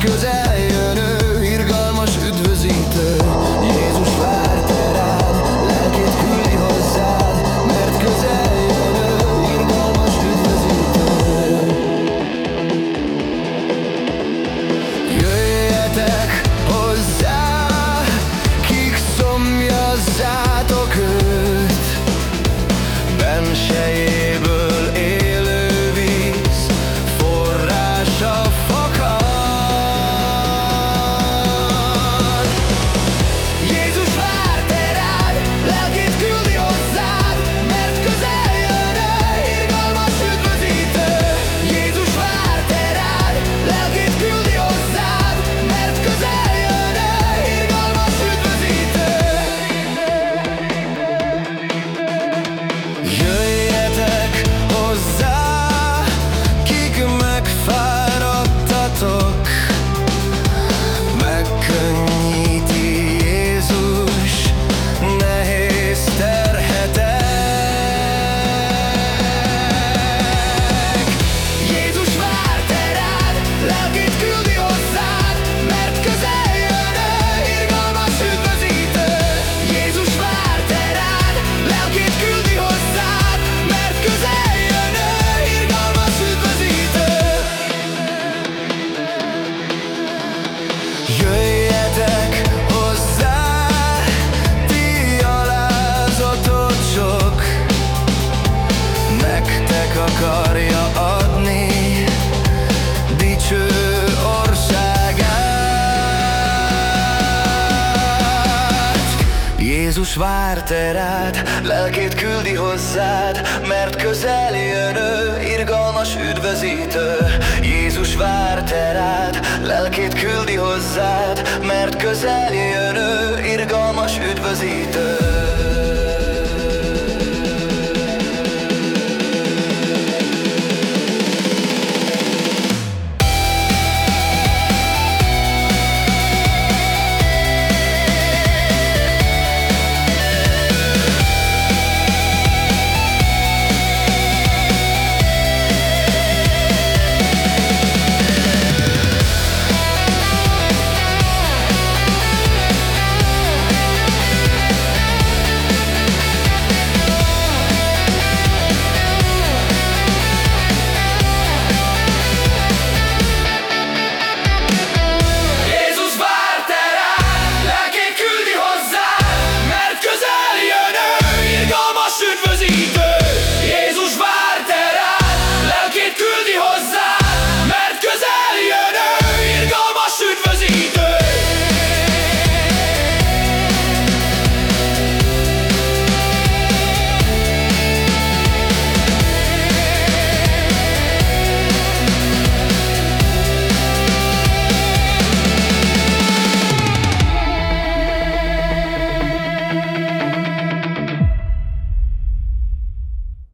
Cause I Jézus vár te rád, lelkét küldi hozzád, mert közel jön ő, irgalmas üdvözítő. Jézus vár te rád, lelkét küldi hozzád, mert közel jön ő, irgalmas üdvözítő.